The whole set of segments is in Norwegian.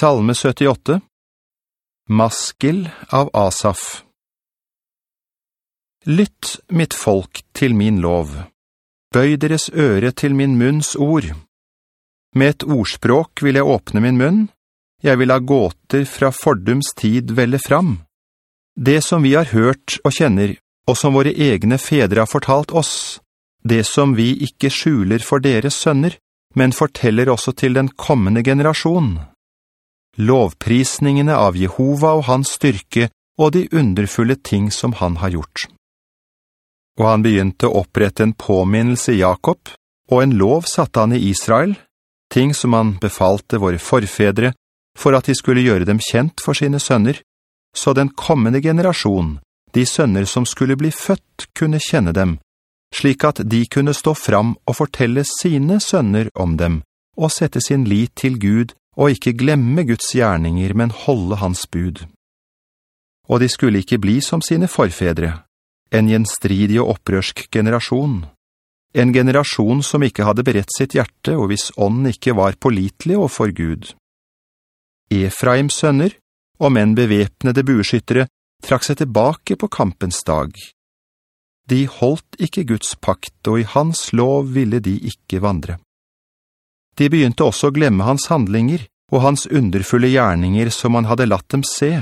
Salme 78 Maskel av Asaf Lytt, mitt folk, til min lov. Bøy deres øre til min munns ord. Med et ordspråk vil jeg åpne min munn. Jeg vil ha gåter fra fordums tid velle fram. Det som vi har hørt og kjenner, og som våre egne fedre har fortalt oss, det som vi ikke skjuler for deres sønner, men forteller også til den kommende generasjon lovprisningene av Jehova og hans styrke og de underfulle ting som han har gjort. Og han begynte å opprette en påminnelse i Jakob, og en lov satte han i Israel, ting som han befalte våre forfedre, for at de skulle gjøre dem kjent for sine sønner, så den kommende generasjon, de sønner som skulle bli født, kunne kjenne dem, slik at de kunne stå fram og fortelle sine sønner om dem, og sette sin lit til Gud og ikke glemme Guds gjerninger, men holde hans bud. Og de skulle ikke bli som sine forfedre, en gjenstridig og opprørsk generasjon, en generasjon som ikke hadde beredt sitt hjerte, og hvis ånden ikke var pålitelig og for Gud. Efraims sønner, og menn bevepnede bueskyttere, trakk seg tilbake på kampens dag. De holdt ikke Guds pakt, og i hans lov ville de ikke vandre. De begynte også å glemme hans handlinger og hans underfulle gjerninger som han hadde latt dem se.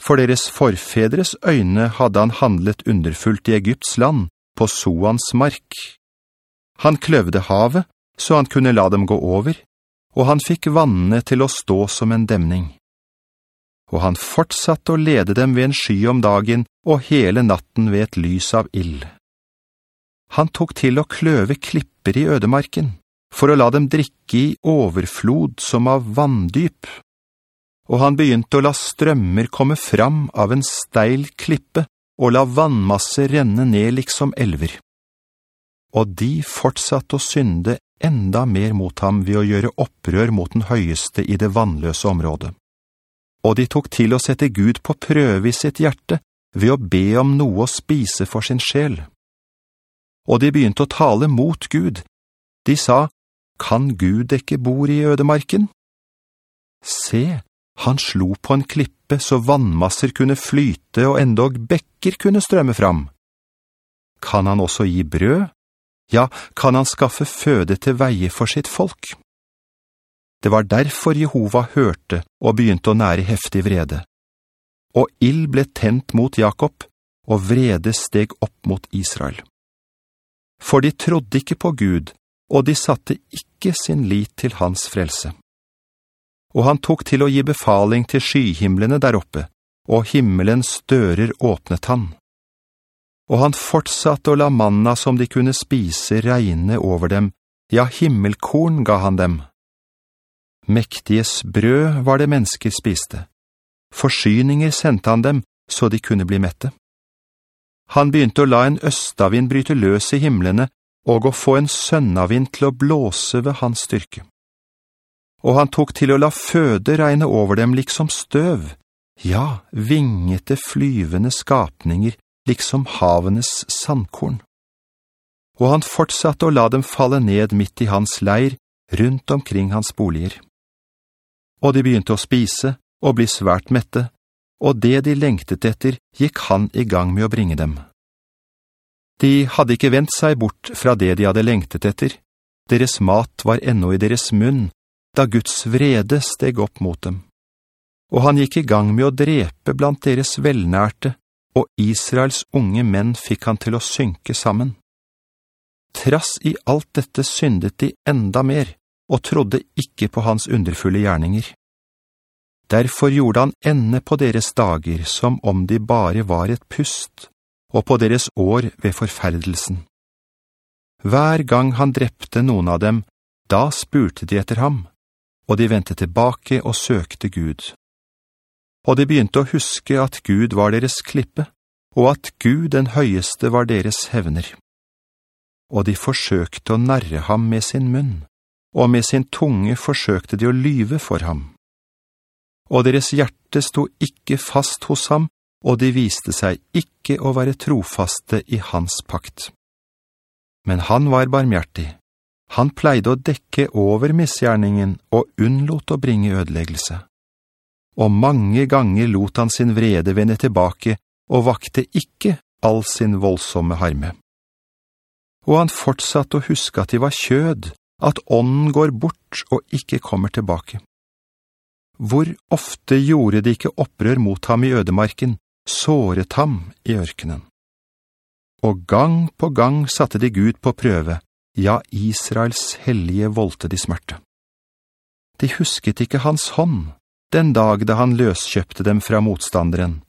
For deres forfedres øyne hadde han handlet underfullt i Egypts land, på Soans mark. Han kløvde havet, så han kunne la dem gå over, og han fikk vannene til å stå som en demning. Og han fortsatte å lede dem ved en sky om dagen, og hele natten ved et lys av ild. Han tok til å kløve klipper i ødemarken for å la dem drikke i overflod som av vanndyp. Og han begynte å la strømmer komme fram av en steil klippe, og la vannmasse renne ned liksom elver. Og de fortsatte å synde enda mer mot ham ved å gjøre opprør mot den høyeste i det vannløse området. Og de tok til å sette Gud på prøve i sitt hjerte ved å be om noe å spise for sin sjel. Og de begynte å tale mot Gud. De sa, kan Gud dekke bord i ødemarken? Se, han slo på en klippe så vannmasser kunne flyte og endog bekker kunne strømme fram. Kan han også gi brød? Ja, kan han skaffe føde til veie for sitt folk? Det var derfor Jehova hørte og begynte å nære heftig vrede. Og ild ble tent mot Jakob, og vrede steg opp mot Israel. For de trodde ikke på Gud, og de satte ikke sin lit til hans frelse. Og han tok til å gi befaling til skyhimmelene der oppe, og himmelens dører åpnet han. Og han fortsatte å la manna som de kunne spise regne over dem, ja, himmelkorn ga han dem. Mektiges brød var det mennesker spiste. Forsyninger sendte han dem, så de kunne bli mette. Han begynte å la en østavind bryte løs i himmelene, og å få en sønnavind til å blåse ved hans styrke. Og han tok til å la føde regne over dem liksom støv, ja, vingete flyvende skapninger liksom havenes sandkorn. Og han fortsatte å la dem falle ned midt i hans leir, rundt omkring hans boliger. Og de begynte å spise og bli svært mette, og det de lengtet etter gikk han i gang med å bringe dem. De hadde ikke vendt seg bort fra det de hadde lengtet etter. Deres mat var ennå i deres munn, da Guds vrede steg opp mot dem. Og han gikk i gang med å drepe blant deres velnærte, og Israels unge menn fikk han til å synke sammen. Trass i alt dette syndet de enda mer, og trodde ikke på hans underfulle gjerninger. Derfor gjorde han ende på deres dager som om de bare var et pust, og på deres år ved forferdelsen. Hver gang han drepte noen av dem, da spurte de etter ham, og de ventet tilbake og søkte Gud. Og de begynte å huske at Gud var deres klippe, og at Gud den høyeste var deres hevner. Og de forsøkte å narre ham med sin munn, og med sin tunge forsøkte de å lyve for ham. Og deres hjerte sto ikke fast hos ham, og de viste seg ikke å være trofaste i hans pakt. Men han var barmhjertig, Han pleide å dekke over misgjerningen og unnlot å bringe ødeleggelse. Og mange ganger lot han sin vrede vende tilbake og vakte ikke all sin voldsomme harme. Og han fortsatte å huske at de var kjød, at ånden går bort og ikke kommer tilbake. Hvor ofte gjorde de ikke opprør mot ham i ødemarken, såret ham i ørkenen. Og gang på gang satte de Gud på prøve, ja, Israels hellige voldte de smerte. De husket ikke hans hånd, den dag da han løskjøpte dem fra motstanderen,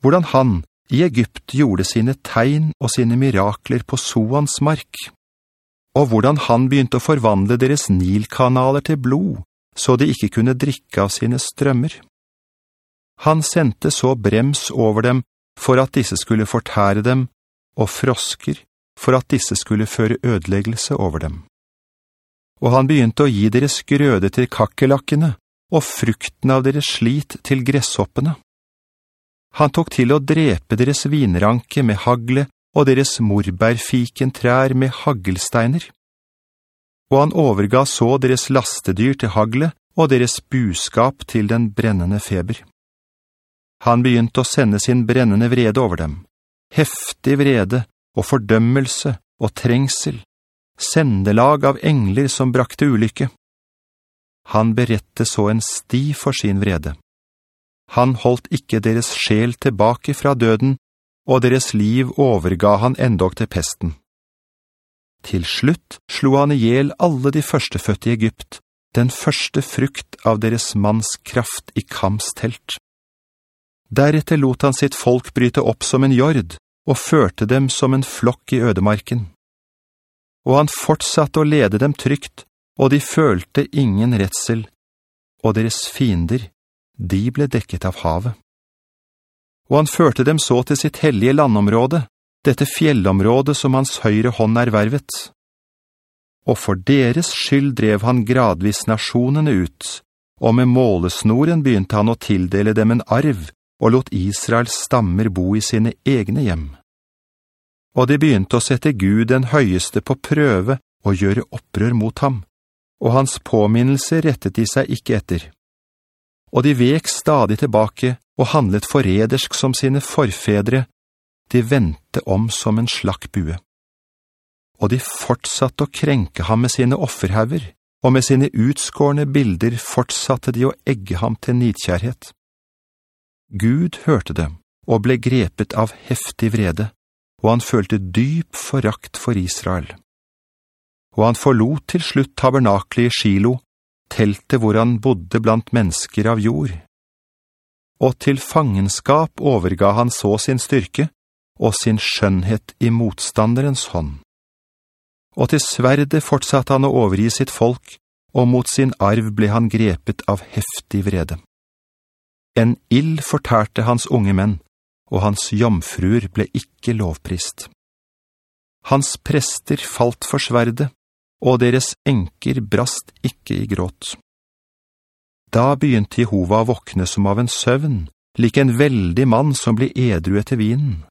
hvordan han i Egypt gjorde sine tegn og sine mirakler på Soans mark, og hvordan han begynte å forvandle deres nilkanaler til blod, så de ikke kunne drikke av sine strømmer. Han sendte så brems over dem for at disse skulle fortære dem, og frosker for at disse skulle føre ødeleggelse over dem. Og han begynte å gi deres grøde til kakkelakkene, og frukten av deres slit til gresshoppene. Han tok til å drepe deres vinranke med hagle og deres morbærfikentrær med hagelsteiner. Og han overga så deres lastedyr til hagle og deres buskap til den brennende feber. Han begynte å sende sin brennende vrede over dem, heftig vrede og fordømmelse og trengsel, sendelag av engler som brakte ulykke. Han berette så en sti for sin vrede. Han holdt ikke deres sjel tilbake fra døden, og deres liv overga han endog til pesten. Til slutt slo han ihjel alle de førstefødte i Egypt, den første frukt av deres manns kraft i kamstelt. Deretter lot han sitt folk bryte opp som en jord, og førte dem som en flokk i ødemarken. Og han fortsatte å lede dem trygt, og de følte ingen retsel, og deres fiender, de ble dekket av havet. Og han førte dem så til sitt hellige landområde, dette fjellområde som hans høyre hånd er vervet. Og for deres skyld drev han gradvis nasjonene ut, og med målesnoren begynte han å tildele dem en arv, og lot Israels stammer bo i sine egne hjem. Og de begynte å sette Gud den høyeste på prøve og gjøre opprør mot ham, og hans påminnelse rettet de seg ikke etter. Og de vek stadig tilbake og handlet foredersk som sine forfedre, de ventet om som en slakk bue. Og de fortsatte å krenke ham med sine offerhauger, og med sine utskårne bilder fortsatte de å egge ham til nidkjærhet. Gud hørte det, og ble grepet av heftig vrede, og han følte dyp forakt for Israel. Og han forlot til slutt tabernaklet i Shilo, teltet hvor han bodde blant mennesker av jord. Og til fangenskap overga han så sin styrke, og sin skjønnhet i motstanderens hånd. Og til sverde fortsatte han å overgi sitt folk, og mot sin arv ble han grepet av heftig vrede. En ill fortærte hans unge menn, og hans jomfruer ble ikke lovprist. Hans prester falt for sverde, og deres enker brast ikke i gråt. Da begynte Jehova å våkne som av en søvn, lik en veldig mann som blir edru etter vinen.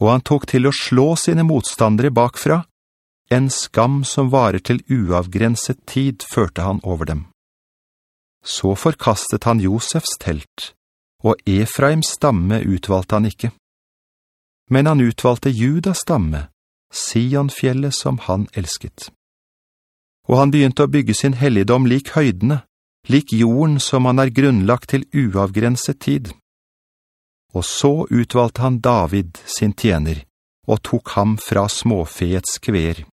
Og han tok til å slå sine motstandere bakfra, en skam som varer til uavgrenset tid førte han over dem. Så forkastet han Josefs telt, og Efraims stamme utvalgte han ikke. Men han utvalgte Judas stamme, Sionfjellet som han elsket. Og han begynte å bygge sin helligdom lik høydene, lik jorden som han er grunnlagt til uavgrenset tid. Og så utvalgte han David, sin tjener, og tok ham fra småfeets kver.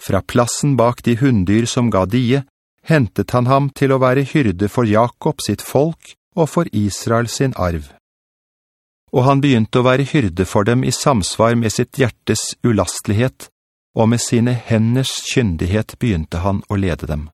Fra plassen bak de hunddyr som ga die, hentet han ham til å være hyrde for Jakob sitt folk og for Israel sin arv. Og han begynte å være hyrde for dem i samsvar med sitt hjertes ulastlighet, og med sine henders kyndighet begynte han å lede dem.